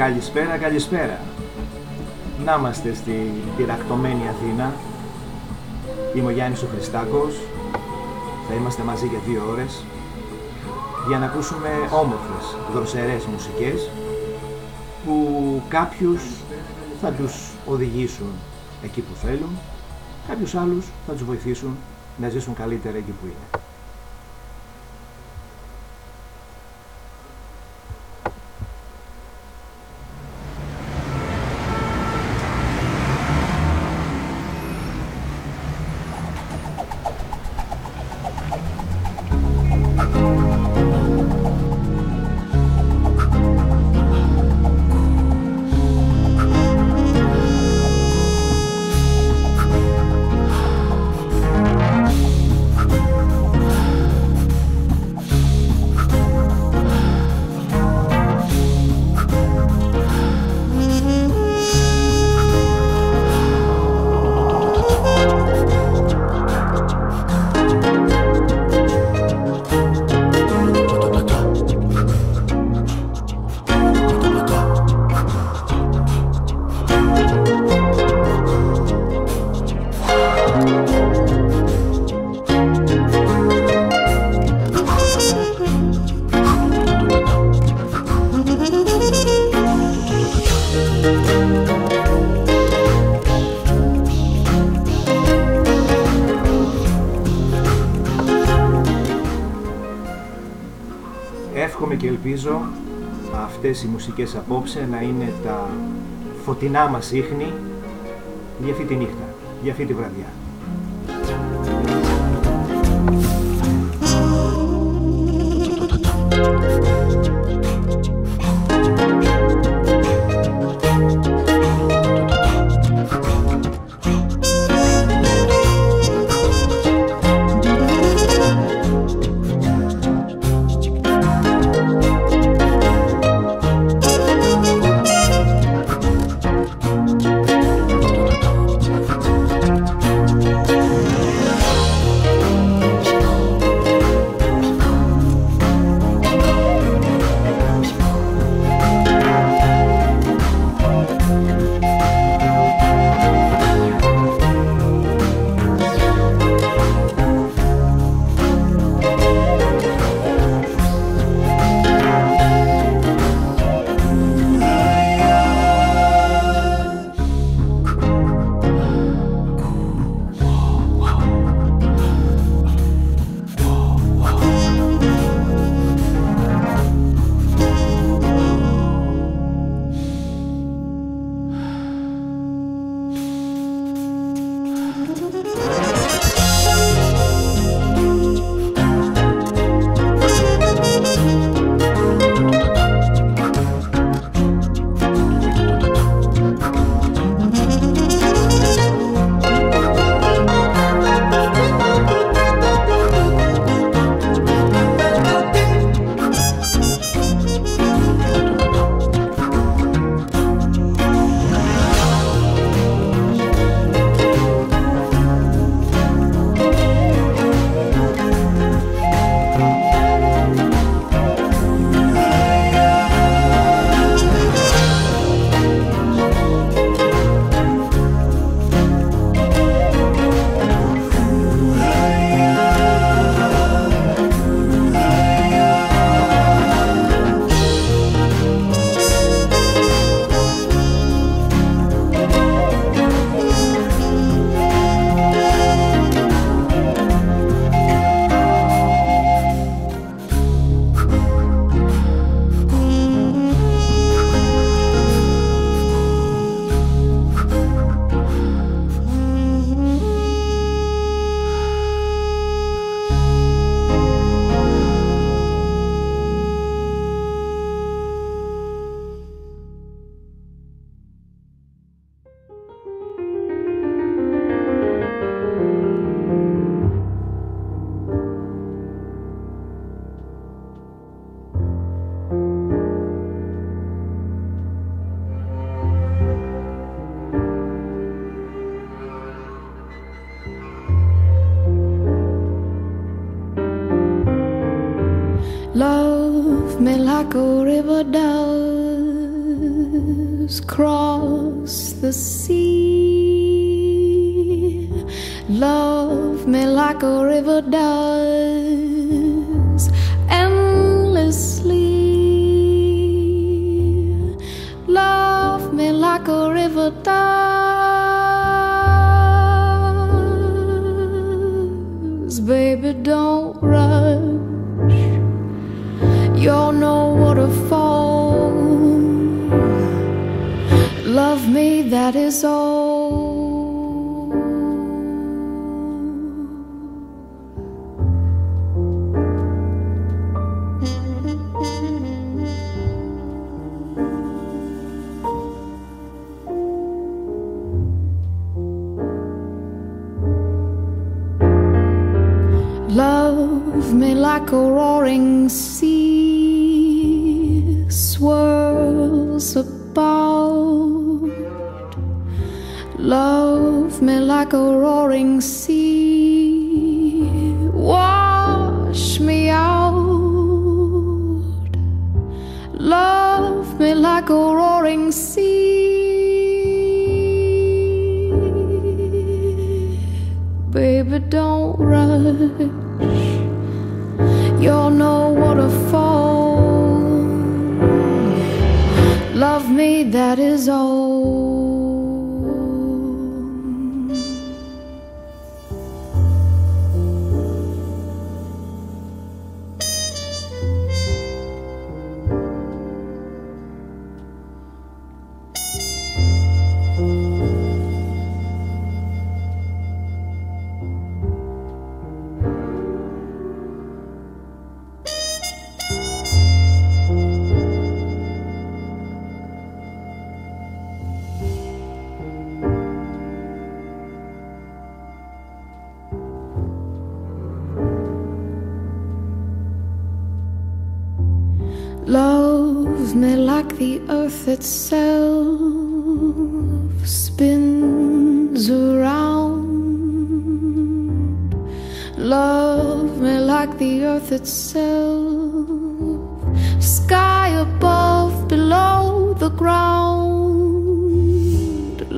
Καλησπέρα, καλησπέρα. Να είμαστε στην πυρακτωμένη Αθήνα. Είμαι ο Γιάννης ο Χριστάκος. Θα είμαστε μαζί για δύο ώρες για να ακούσουμε όμορφες, δροσερές μουσικές που κάποιους θα τους οδηγήσουν εκεί που θέλουν, κάποιους άλλους θα τους βοηθήσουν να ζήσουν καλύτερα εκεί που είναι. Μουσικές απόψε να είναι τα φωτεινά μας ίχνη για αυτή τη νύχτα, για αυτή τη βραδιά.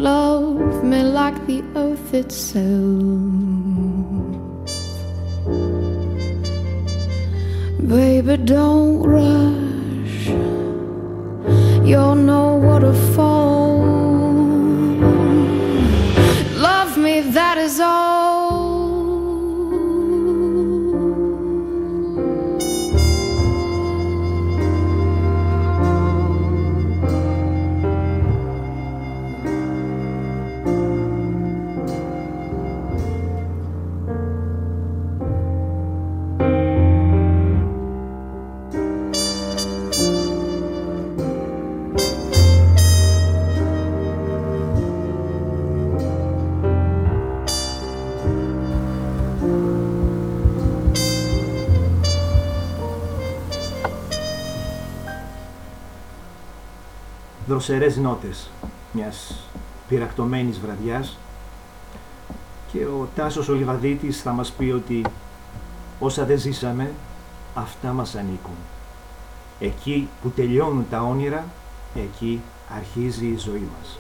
love me like the earth itself. Baby, don't rush. You'll know what a fall. πονηροσερές νότες μιας πυρακτωμένης βραδιάς και ο Τάσος ο θα μας πει ότι όσα δεν ζήσαμε αυτά μας ανήκουν. Εκεί που τελειώνουν τα όνειρα, εκεί αρχίζει η ζωή μας.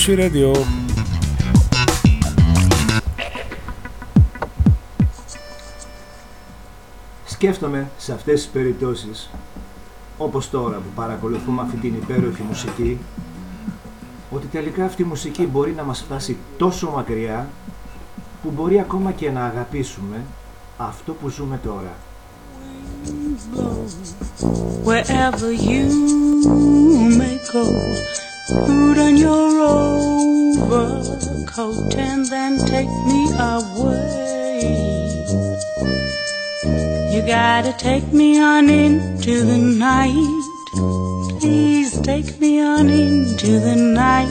Ακούμε Μουσι Radio. Σκέφτομαι σε αυτές τις περιπτώσεις, όπως τώρα που παρακολουθούμε αυτή την υπέροχη μουσική, ότι τελικά αυτή η μουσική μπορεί να μας φτάσει τόσο μακριά που μπορεί ακόμα και να αγαπήσουμε αυτό που ζούμε τώρα. Wherever you may go, put on your overcoat and then take me away. You gotta take me on into the night. Please take me on into the night.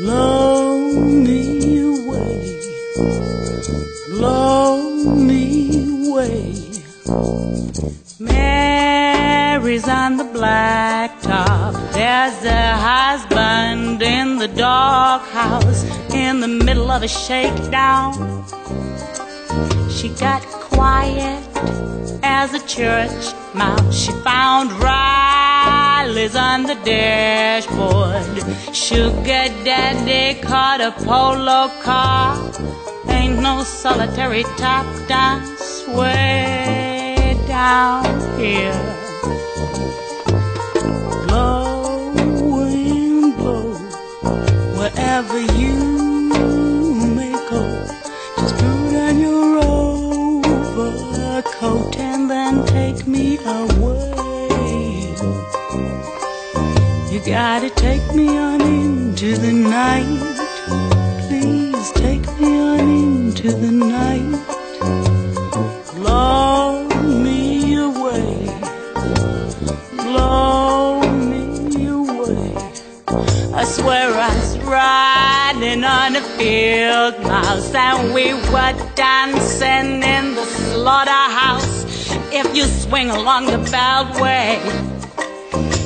Blow me away. Blow me away. Mary's on the blacktop. The doghouse in the middle of a shakedown. She got quiet as a church mouse. She found Riley's on the dashboard. Sugar daddy caught a polo car. Ain't no solitary top dance way down here. Wherever you may go. Just put on your overcoat and then take me away. You gotta take me on into the night. Please take me on into the night. On a field mouse and we were dancing in the slaughterhouse. If you swing along the beltway,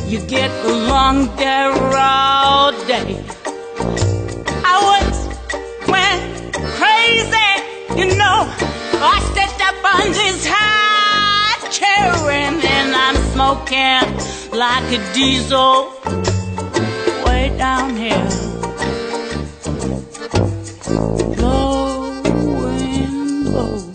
you get along there all day. I was went crazy, you know. I stepped up on this high chair and then I'm smoking like a diesel way down here. Wind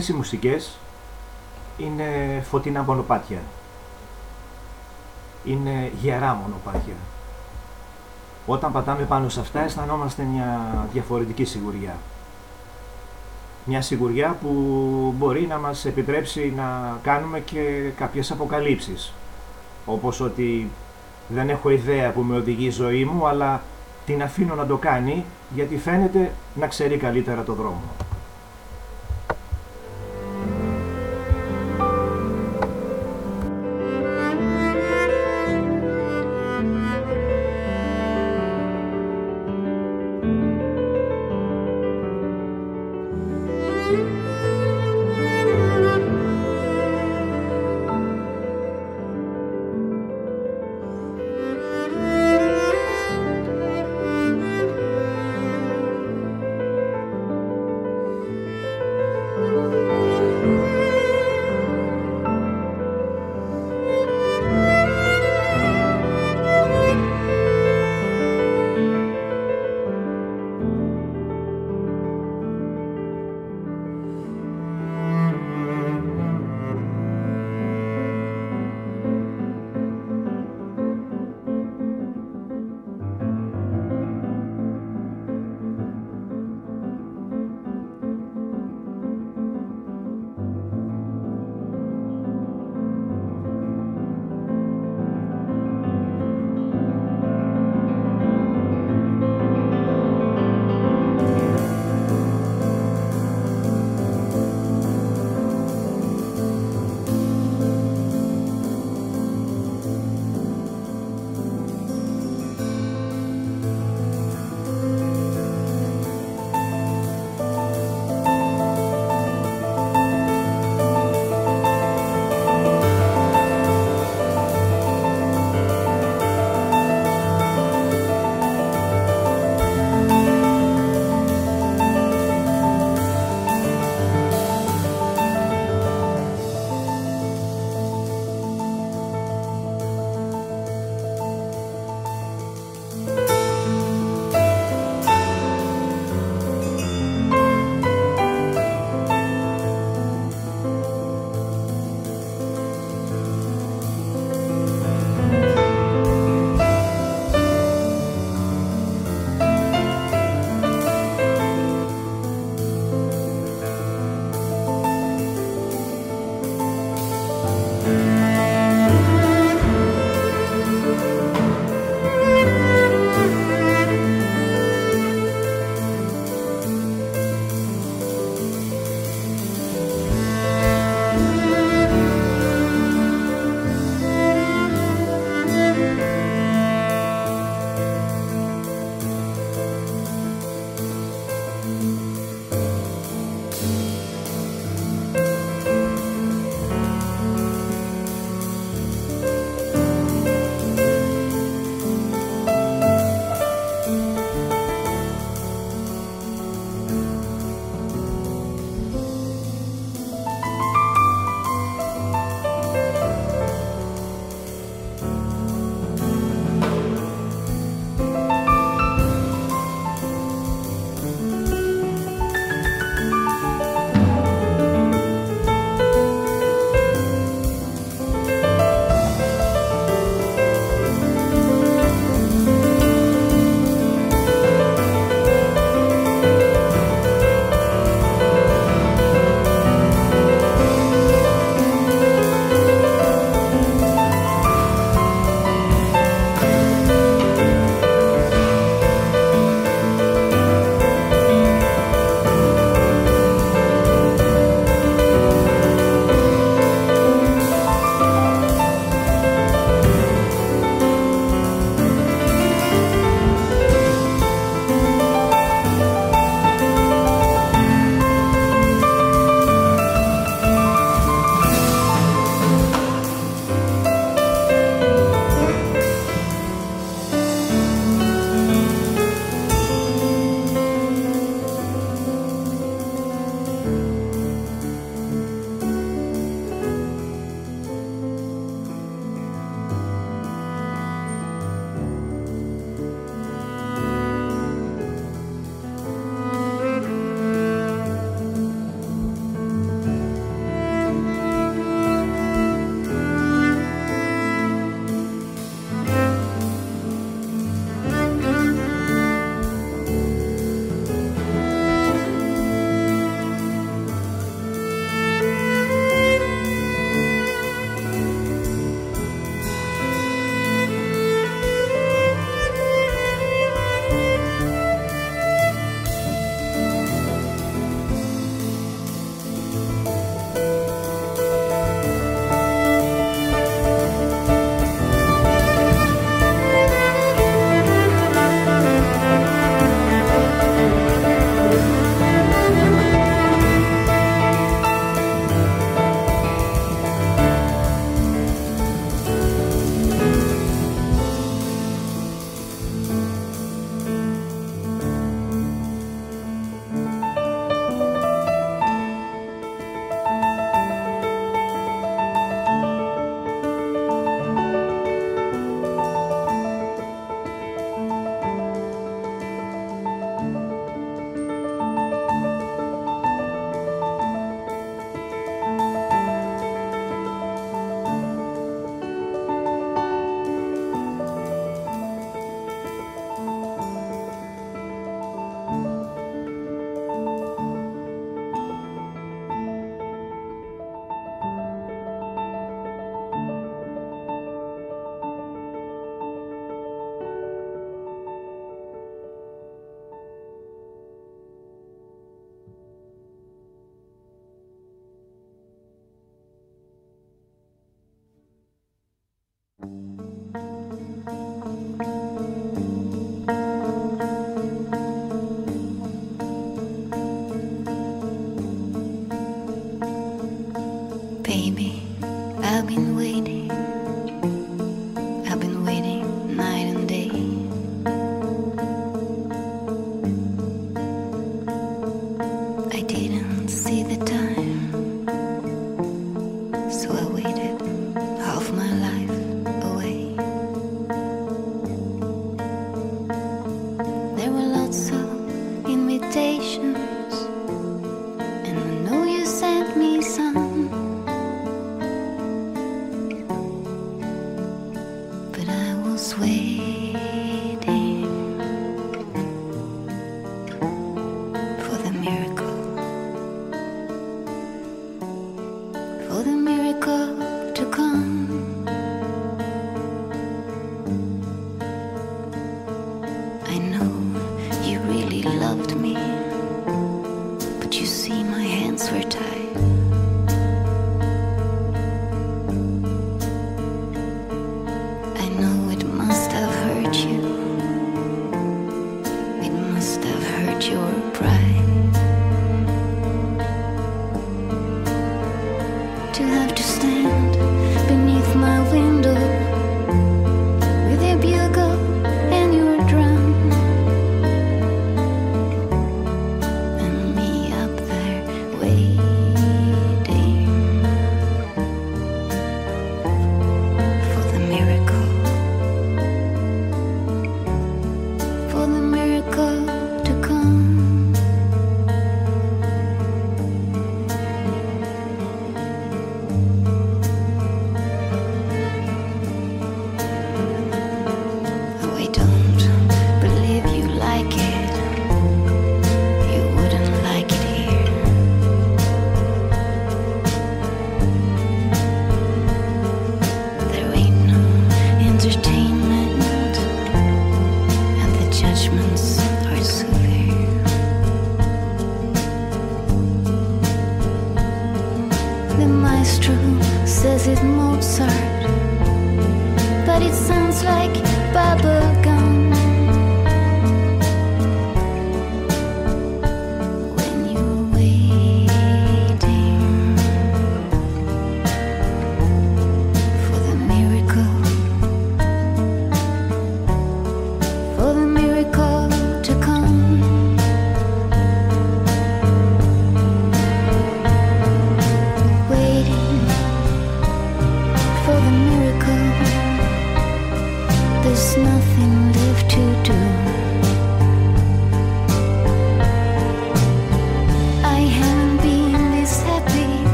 αυτές οι μουσικές είναι φωτεινά μονοπάτια. Είναι γερά μονοπάτια. Όταν πατάμε πάνω σε αυτά αισθανόμαστε μια διαφορετική σιγουριά. Μια σιγουριά που μπορεί να μας επιτρέψει να κάνουμε και κάποιες αποκαλύψεις. Όπως ότι δεν έχω ιδέα που με οδηγεί η ζωή μου, αλλά την αφήνω να το κάνει γιατί φαίνεται να ξέρει καλύτερα το δρόμο.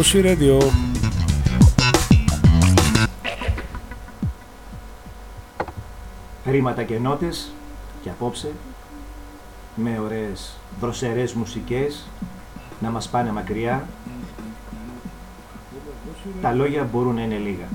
Pussy Χρήματα και νότες και απόψε με ωραίες δροσερές μουσικές να μας πάνε μακριά τα λόγια μπορούν να είναι λίγα.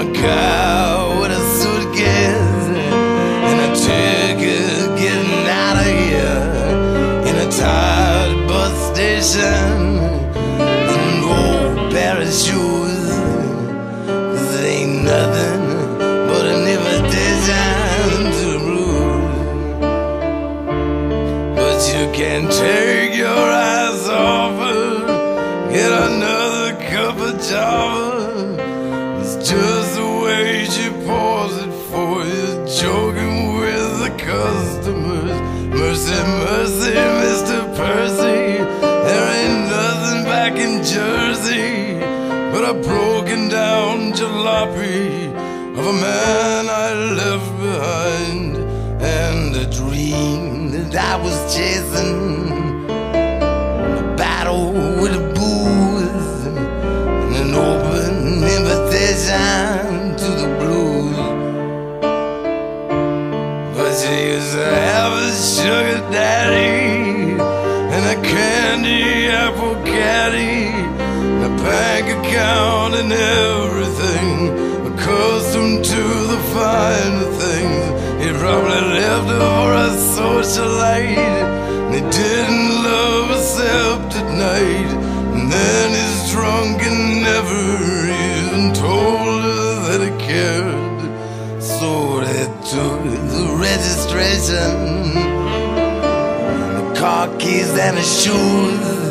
A car with a suitcase and a ticket getting out of here in a tired bus station and an old pair of shoes. 'Cause ain't nothing but an invitation to the. But you can take account and everything. Accustomed to the finer things, he probably left for a socialite. And he didn't love except at night. And then he's drunk and never even told her that he cared. So they took the registration, the car keys and the shoes,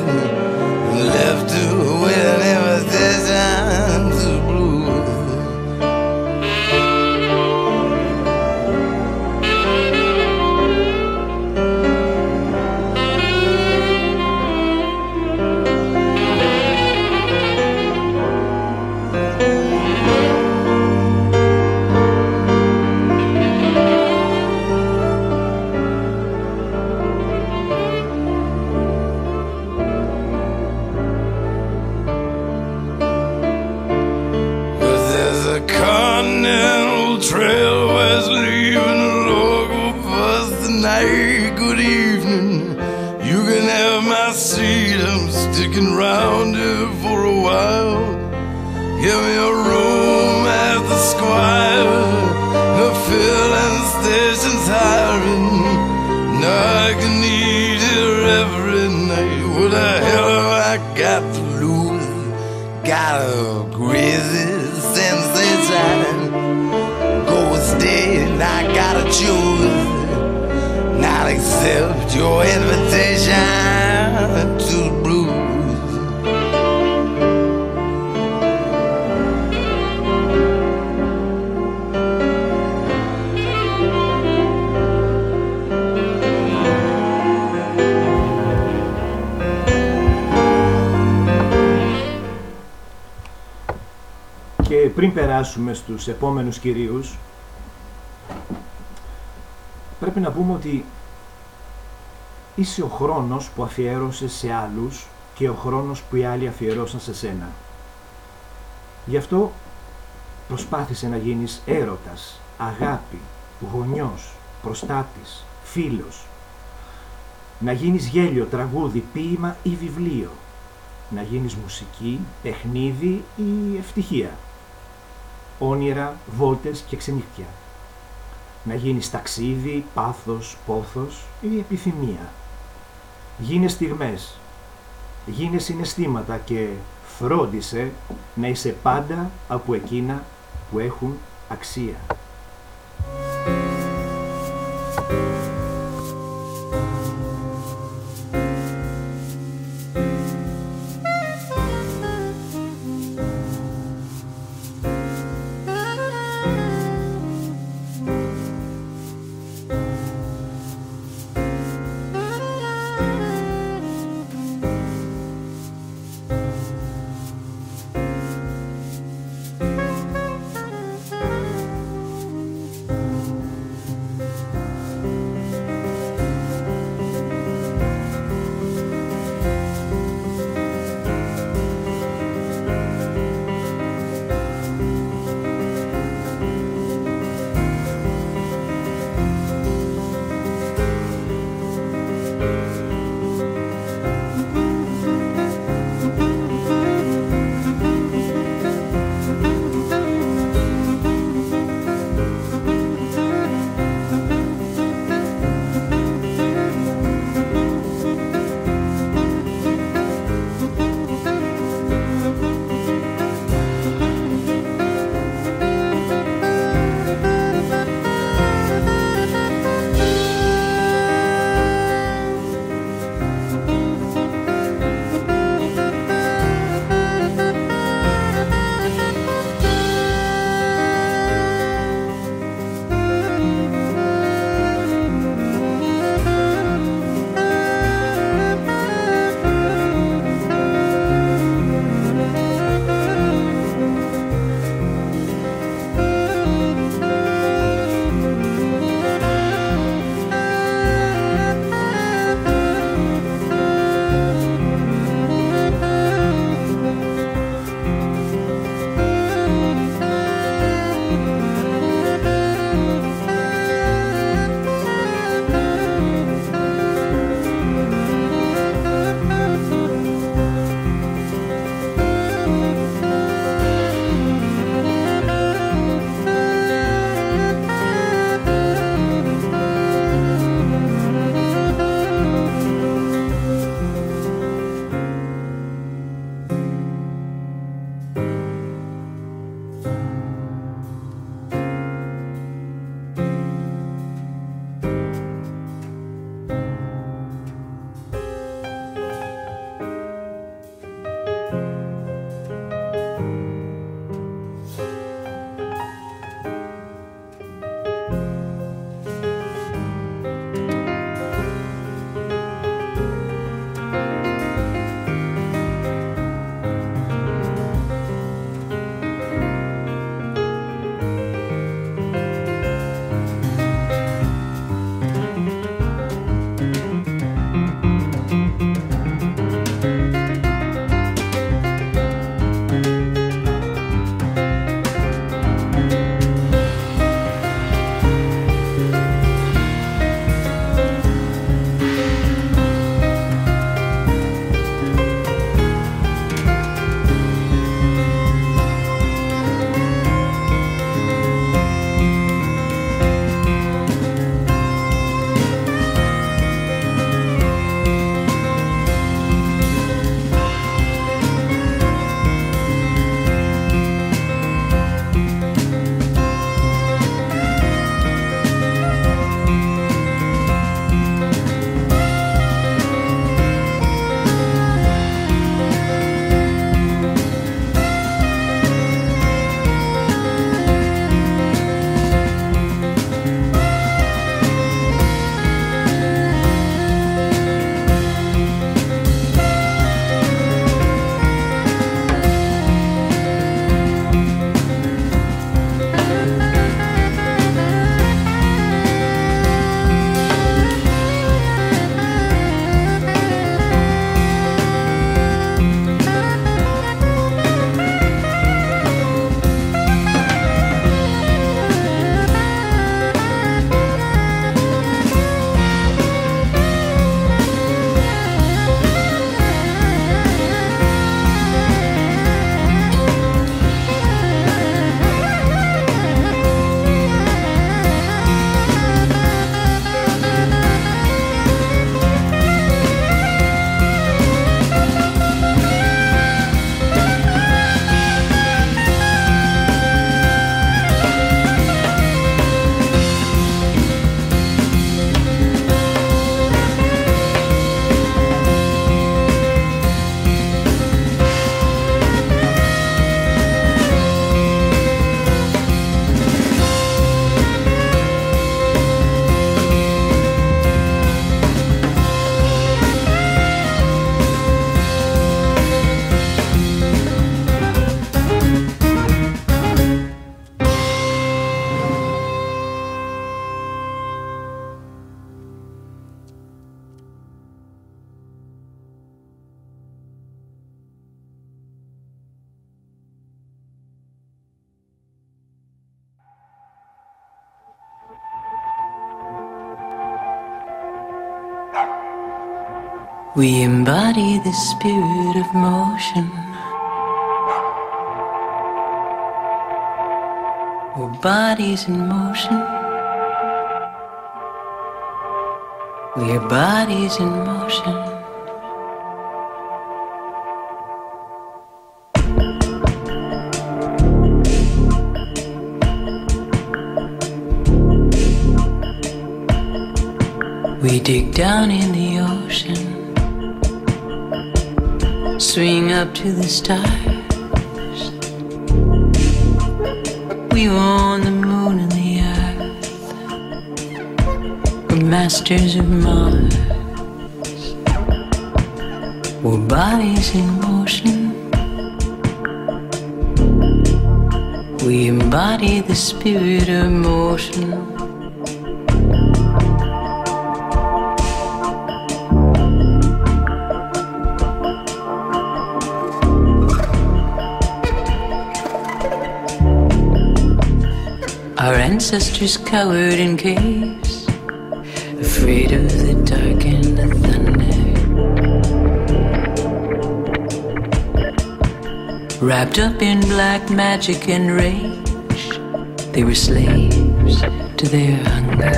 Got a crazy stay, and I gotta choose. Not accept your πριν περάσουμε στους επόμενους κυρίους, πρέπει να πούμε ότι είσαι ο χρόνος που αφιέρωσες σε άλλους και ο χρόνος που οι άλλοι αφιερώσαν σε σένα. Γι' αυτό προσπάθησε να γίνεις έρωτας, αγάπη, γονιός, προστάτης, φίλος. Να γίνεις γέλιο, τραγούδι, ποίημα ή βιβλίο. Να γίνεις μουσική, παιχνίδι ή ευτυχία. Όνειρα, βόλτες και ξενύχια. Να γίνεις ταξίδι, πάθος, πόθος ή επιθυμία. Γίνες στιγμές, γίνες συναισθήματα και φρόντισε να είσαι πάντα από εκείνα που έχουν αξία. We embody the spirit of motion. We're bodies in motion. We're bodies in motion. We dig down in the up to the stars. We own the moon and the earth. We're masters of Mars. We're bodies in motion. We embody the spirit of motion. Ancestors cowered in caves, afraid of the dark and the thunder. Wrapped up in black magic and rage, they were slaves to their hunger.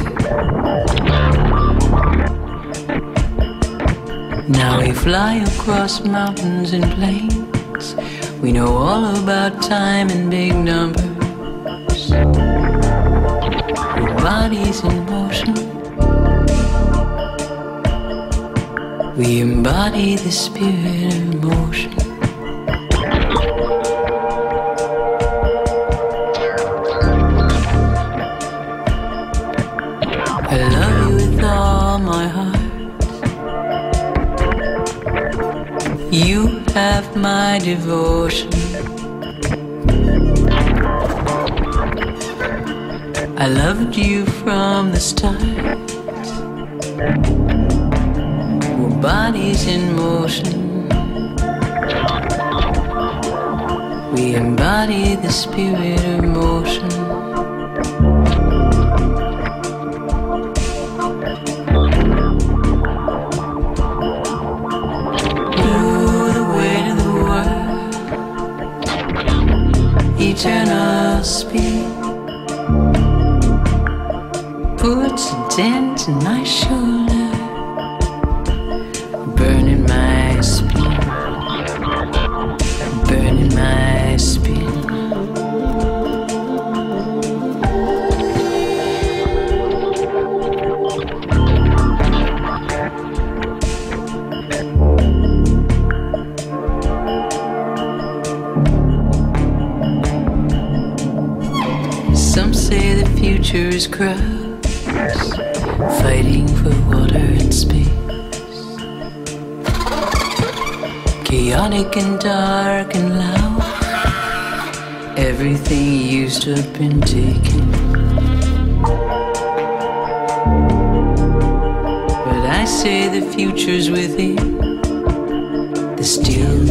Now we fly across mountains and plains. We know all about time and big numbers. Our bodies in motion. We embody the spirit of motion. I love you with all my heart. You have my devotion. I loved you from the start. We're bodies in motion. We embody the spirit of motion. In my shoulder, burning my spine, burning my spine. Some say the future is crowds And dark and loud. Everything used to have been taken. But I say the future's within. The still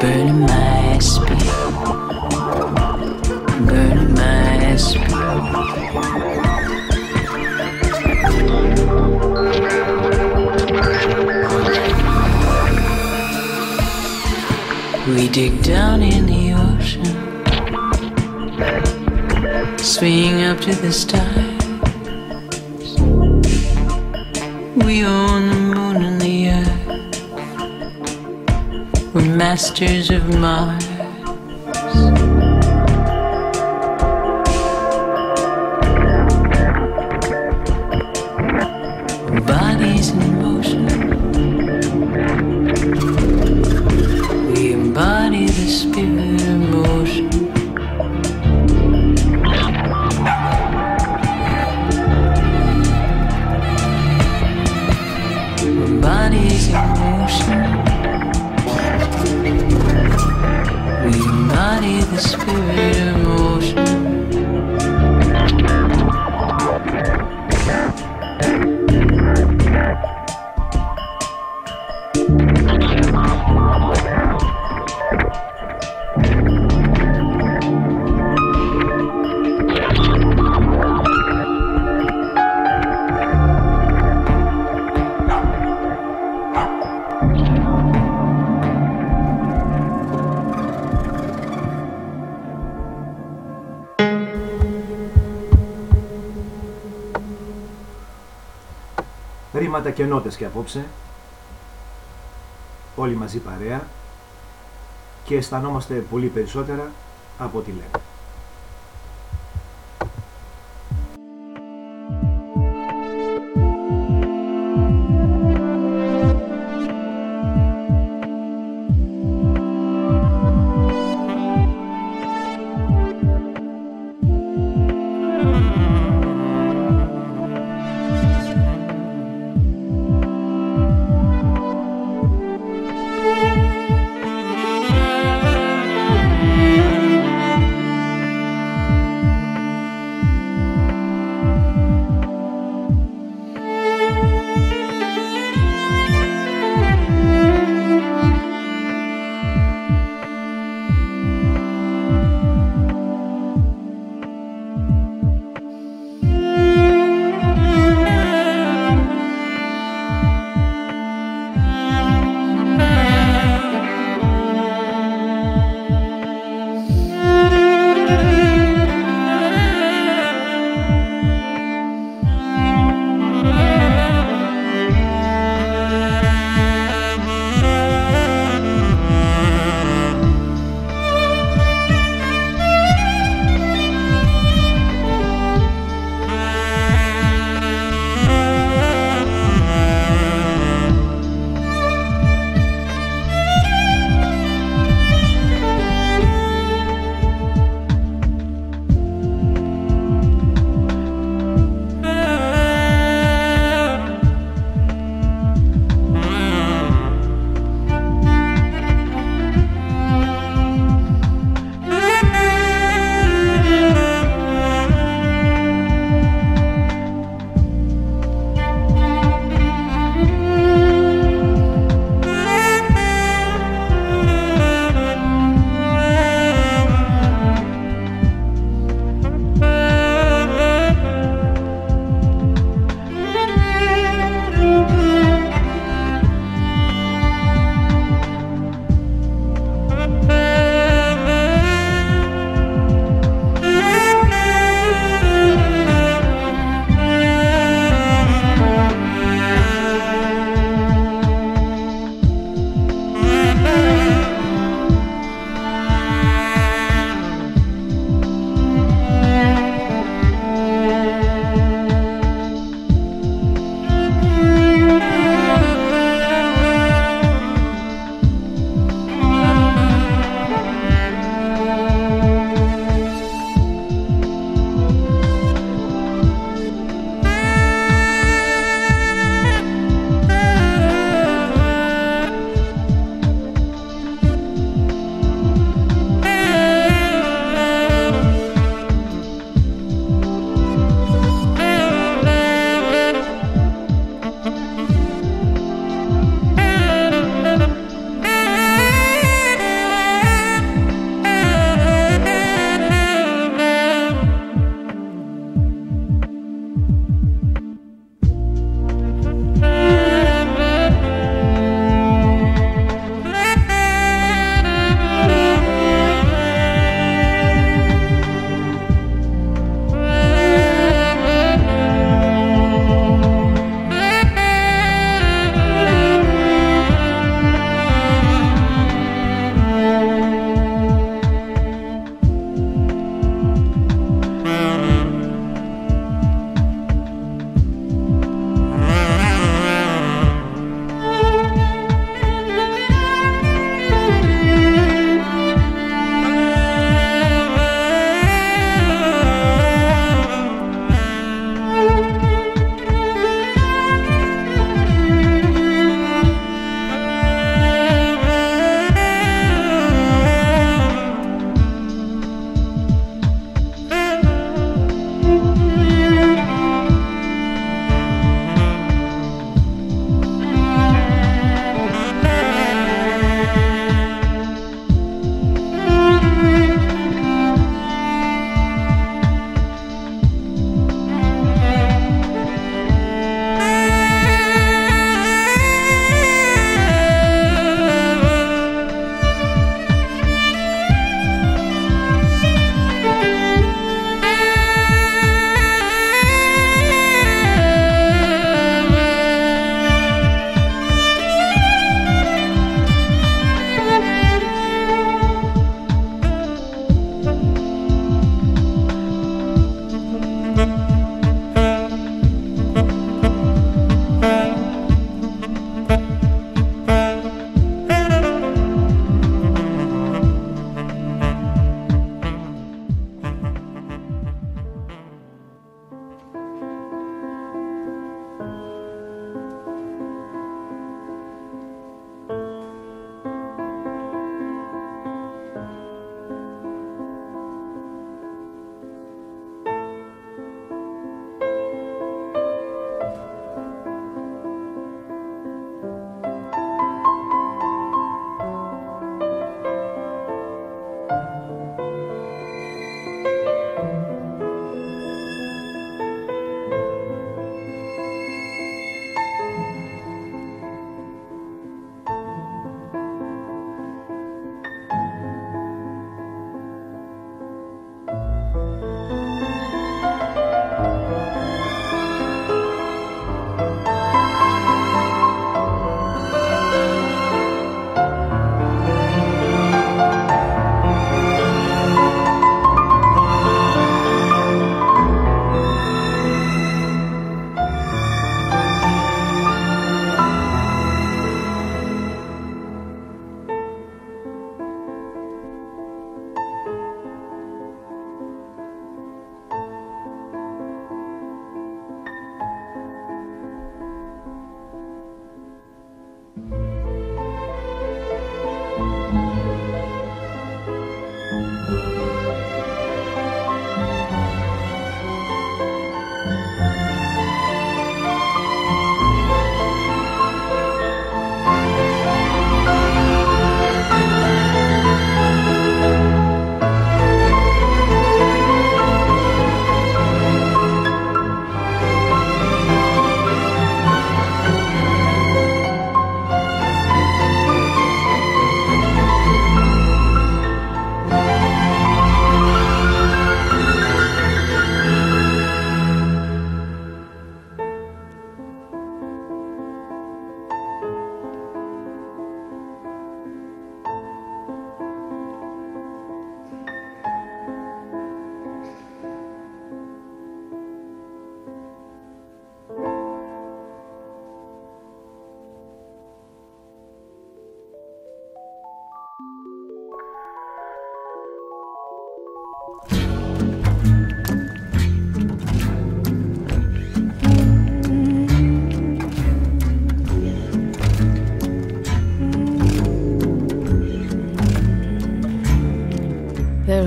burning my spirit, burning my spirit. We dig down in the ocean, swing up to the stars. We own We're masters of Mars. Ρήματα και νότες και απόψε. Όλοι μαζί παρέα. Και αισθανόμαστε πολύ περισσότερα από ό,τι λέμε.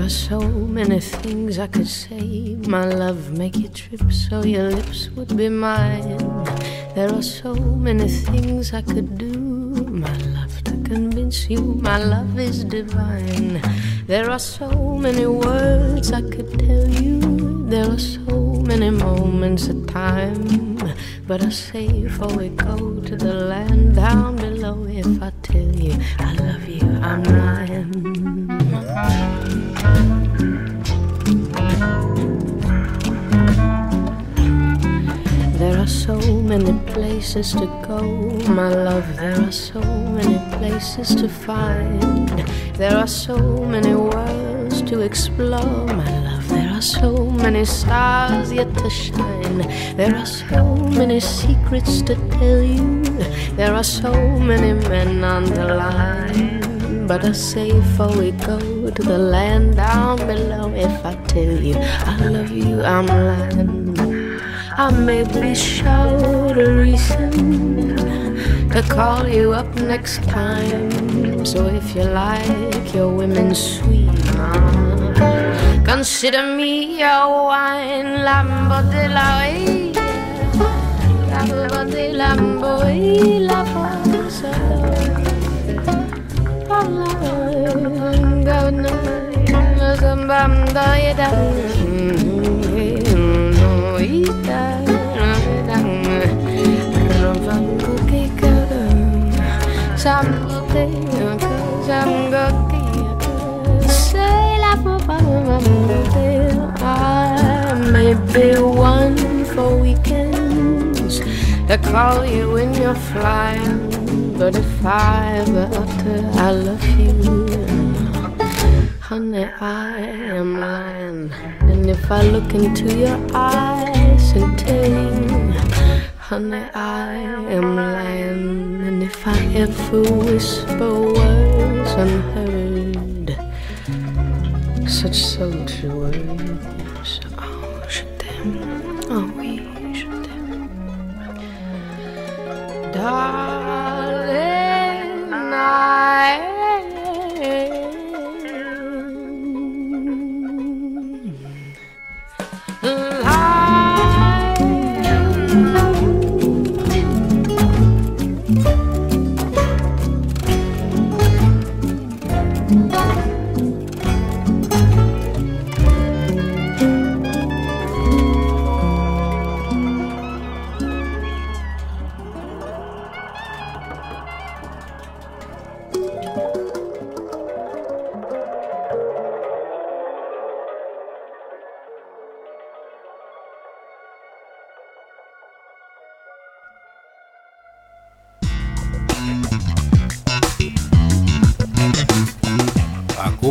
Are so many things I could say. My love, make you trip so your lips would be mine. There are so many things I could do. My love, to convince you my love is divine. There are so many words I could tell you. There are so many moments of time. But I say before we go to the land down below, if I find. There are so many worlds to explore, my love. There are so many stars yet to shine. There are so many secrets to tell you. There are so many men on the line. But I say before we go to the land down below, if I tell you I love you, I'm lying. I may be shout a reason to call you up next time. So if you like your women sweet, uh, consider me your wine, Lambo de la Lambo de Lambo la Fosa. I may be one for weekends to call you when you're flying, but if I ever utter I love you. Honey, I am lying. And if I look into your eyes and tell you, honey, I am lying. If I ever whisper words unheard, such sultry words, oh, je t'aime, oh oui, je t'aime.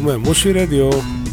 come Mushi Radio.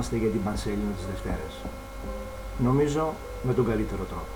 Για την Πανσέλινο της Δευτέρας. Νομίζω με τον καλύτερο τρόπο.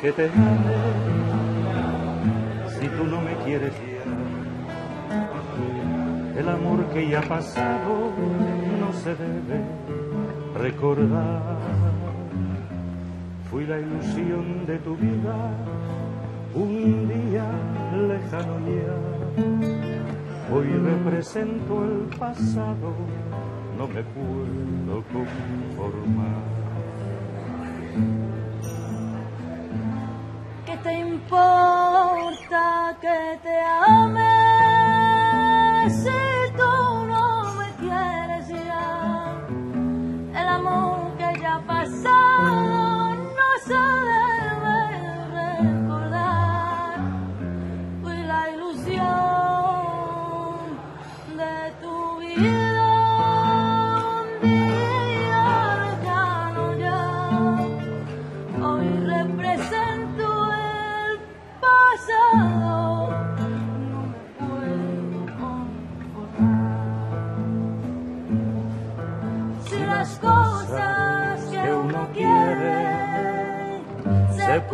que te gane si tú no me quieres ya. El amor que ya ha pasado no se debe recordar. Amen.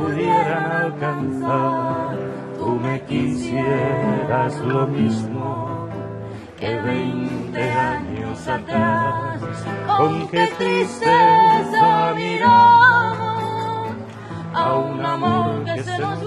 pudieran alcanzar. Tú me quisieras lo mismo que veinte años atrás. Con qué tristeza miramos a un amor que se nos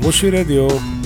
Musi Radio.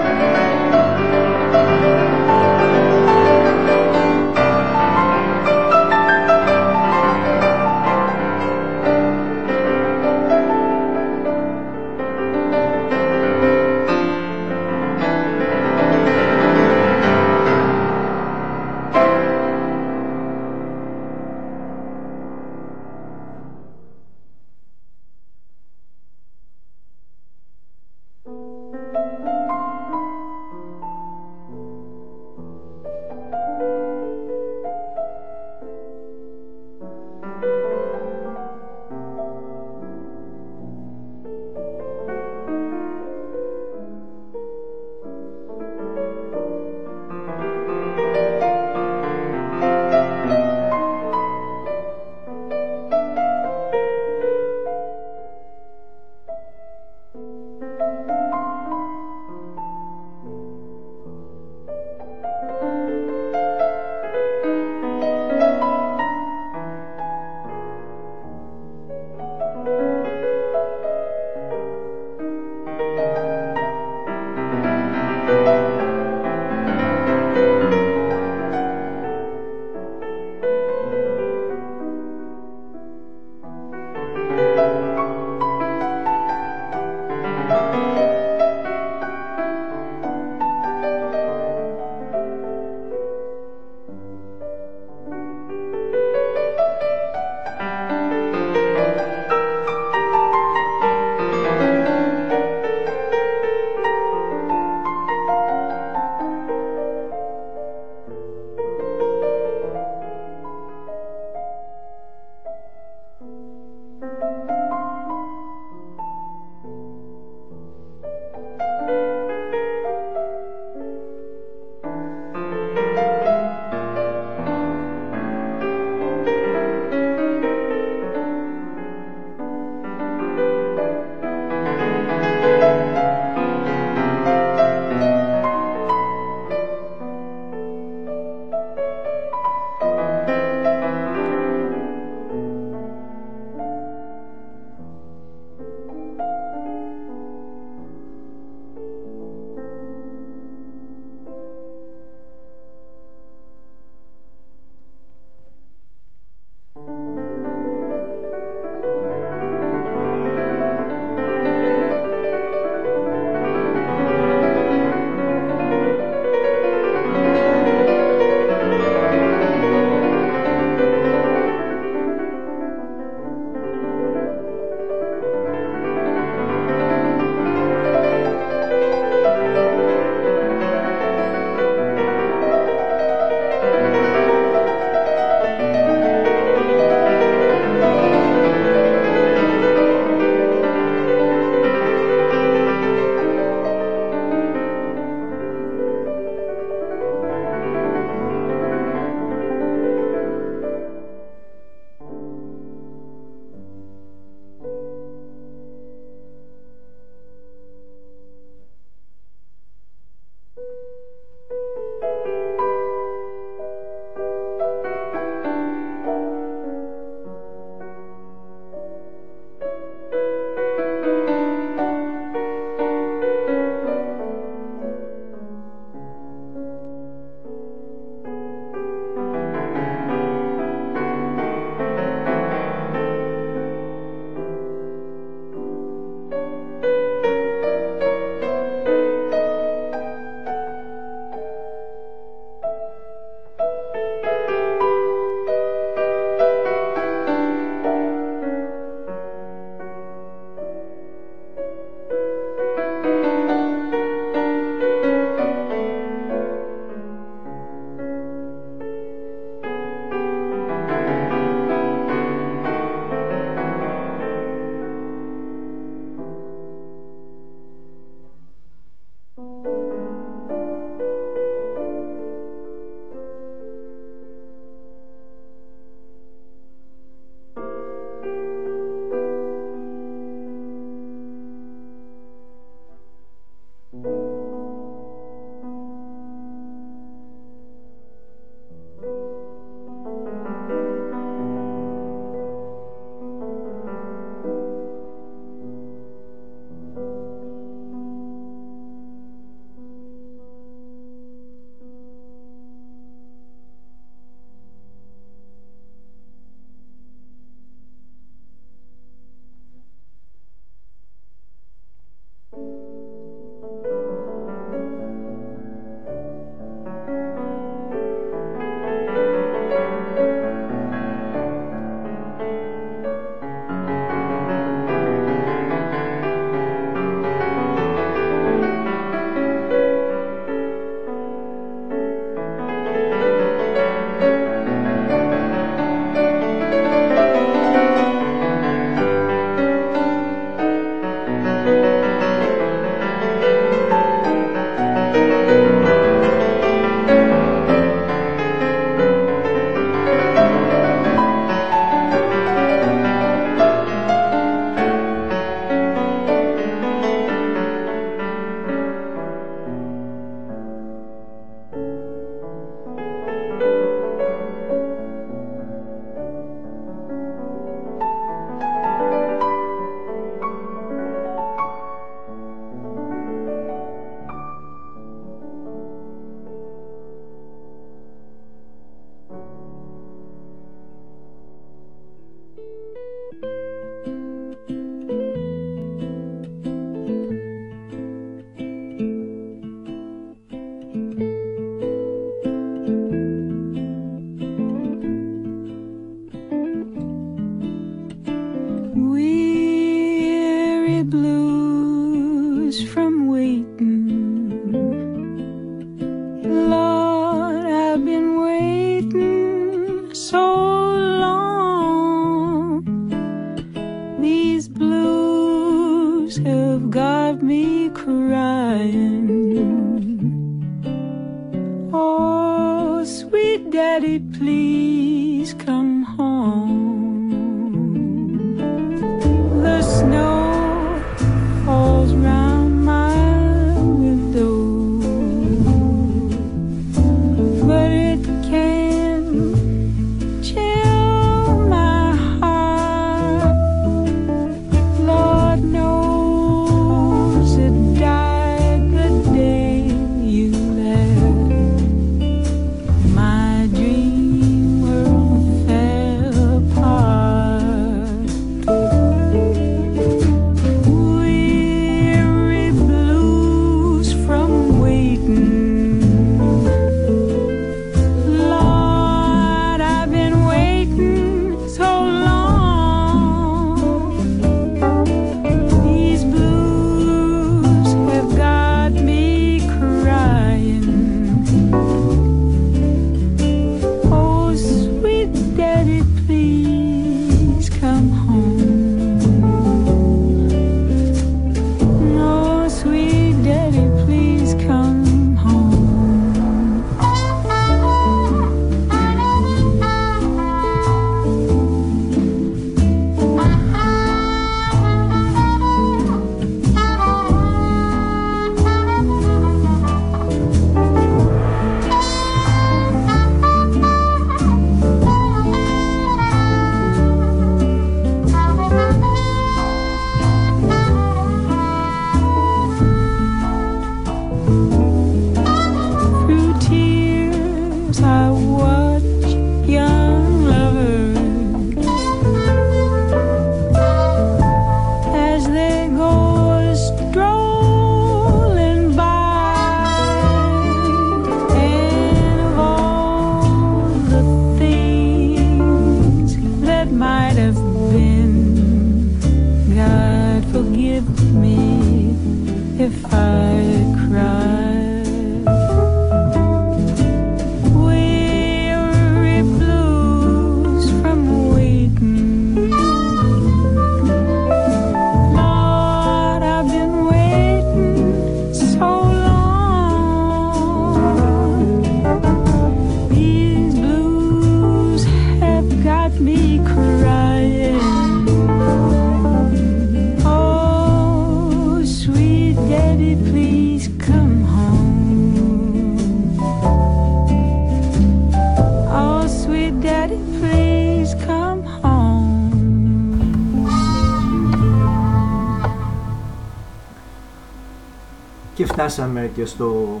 στο,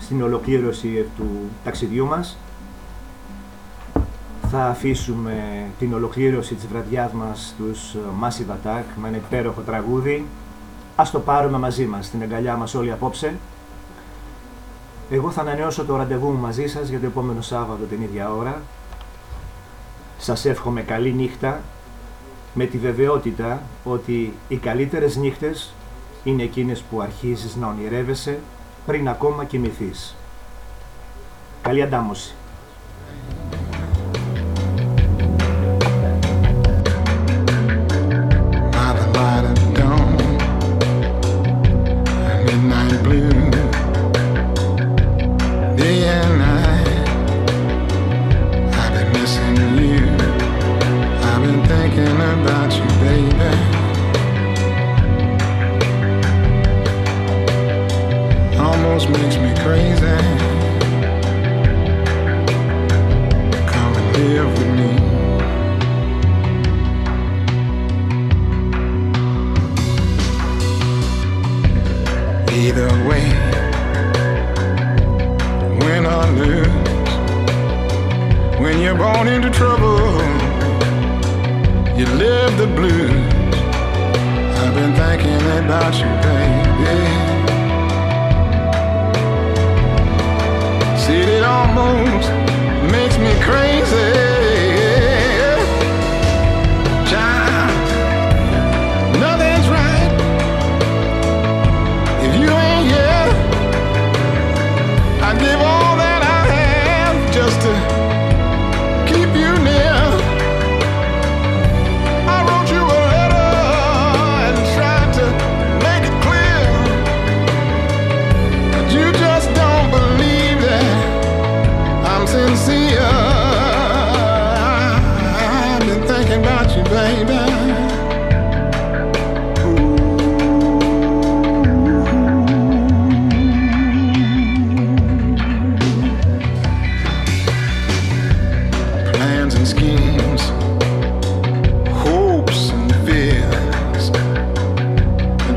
στην ολοκλήρωση του ταξιδιού μας. Θα αφήσουμε την ολοκλήρωση της βραδιάς μας στους ε, Massive Attack με ένα υπέροχο τραγούδι. Ας το πάρουμε μαζί μας, στην αγκαλιά μας όλοι απόψε. Εγώ θα ανανεώσω το ραντεβού μου μαζί σας για το επόμενο Σάββατο την ίδια ώρα. Σας εύχομαι καλή νύχτα με τη βεβαιότητα ότι οι καλύτερες νύχτες είναι εκείνες που αρχίζεις να ονειρεύεσαι πριν ακόμα κοιμηθείς. Καλή αντάμωση.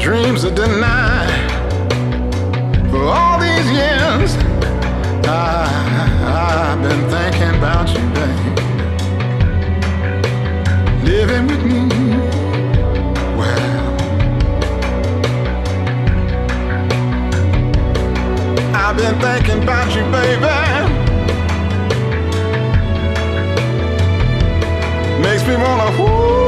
dreams are denied. For all these years, I, I've been thinking about you, babe. Living with me. Well, I've been thinking about you, baby. Makes me wanna, whoo.